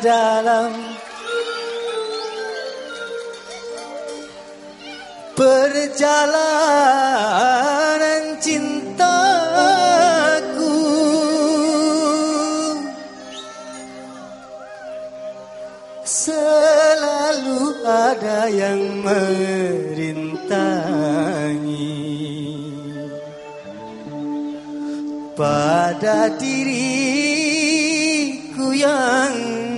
Dalam perjalanan cintaku. Selalu ada yang merintangi pada diriku yang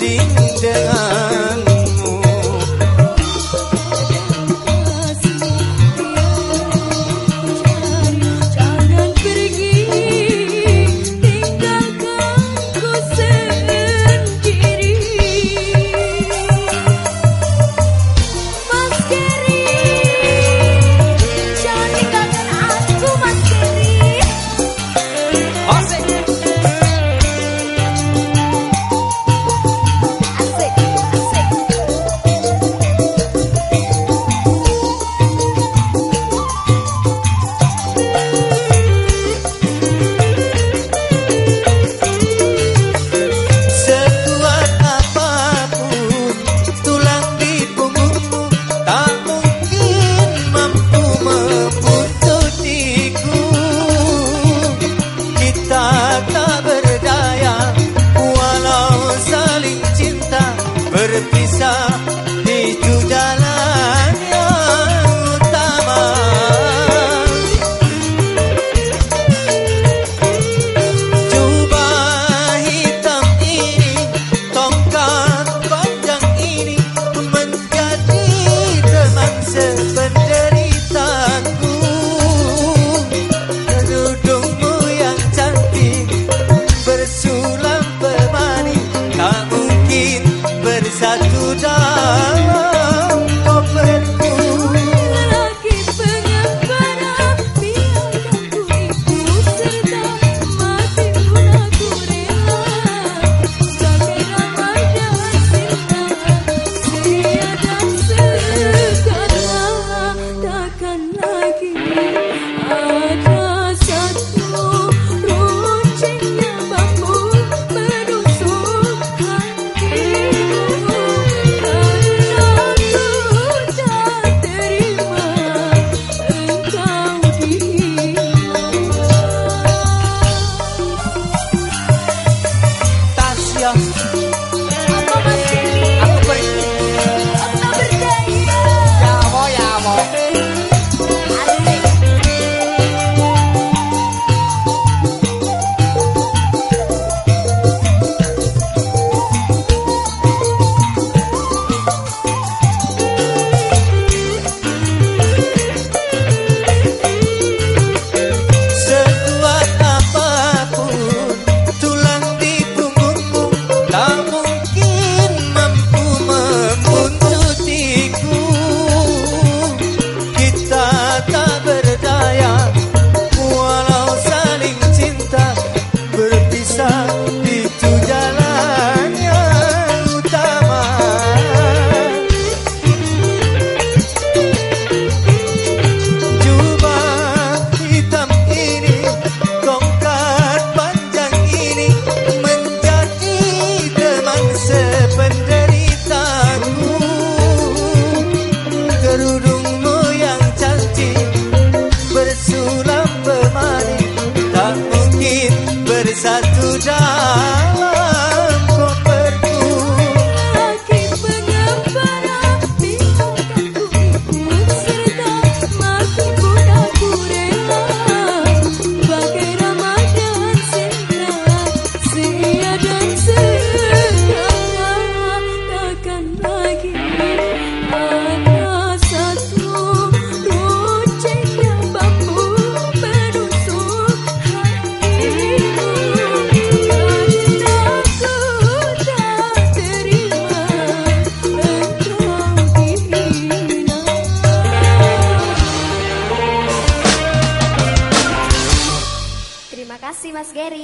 dindingan Puja Jerry.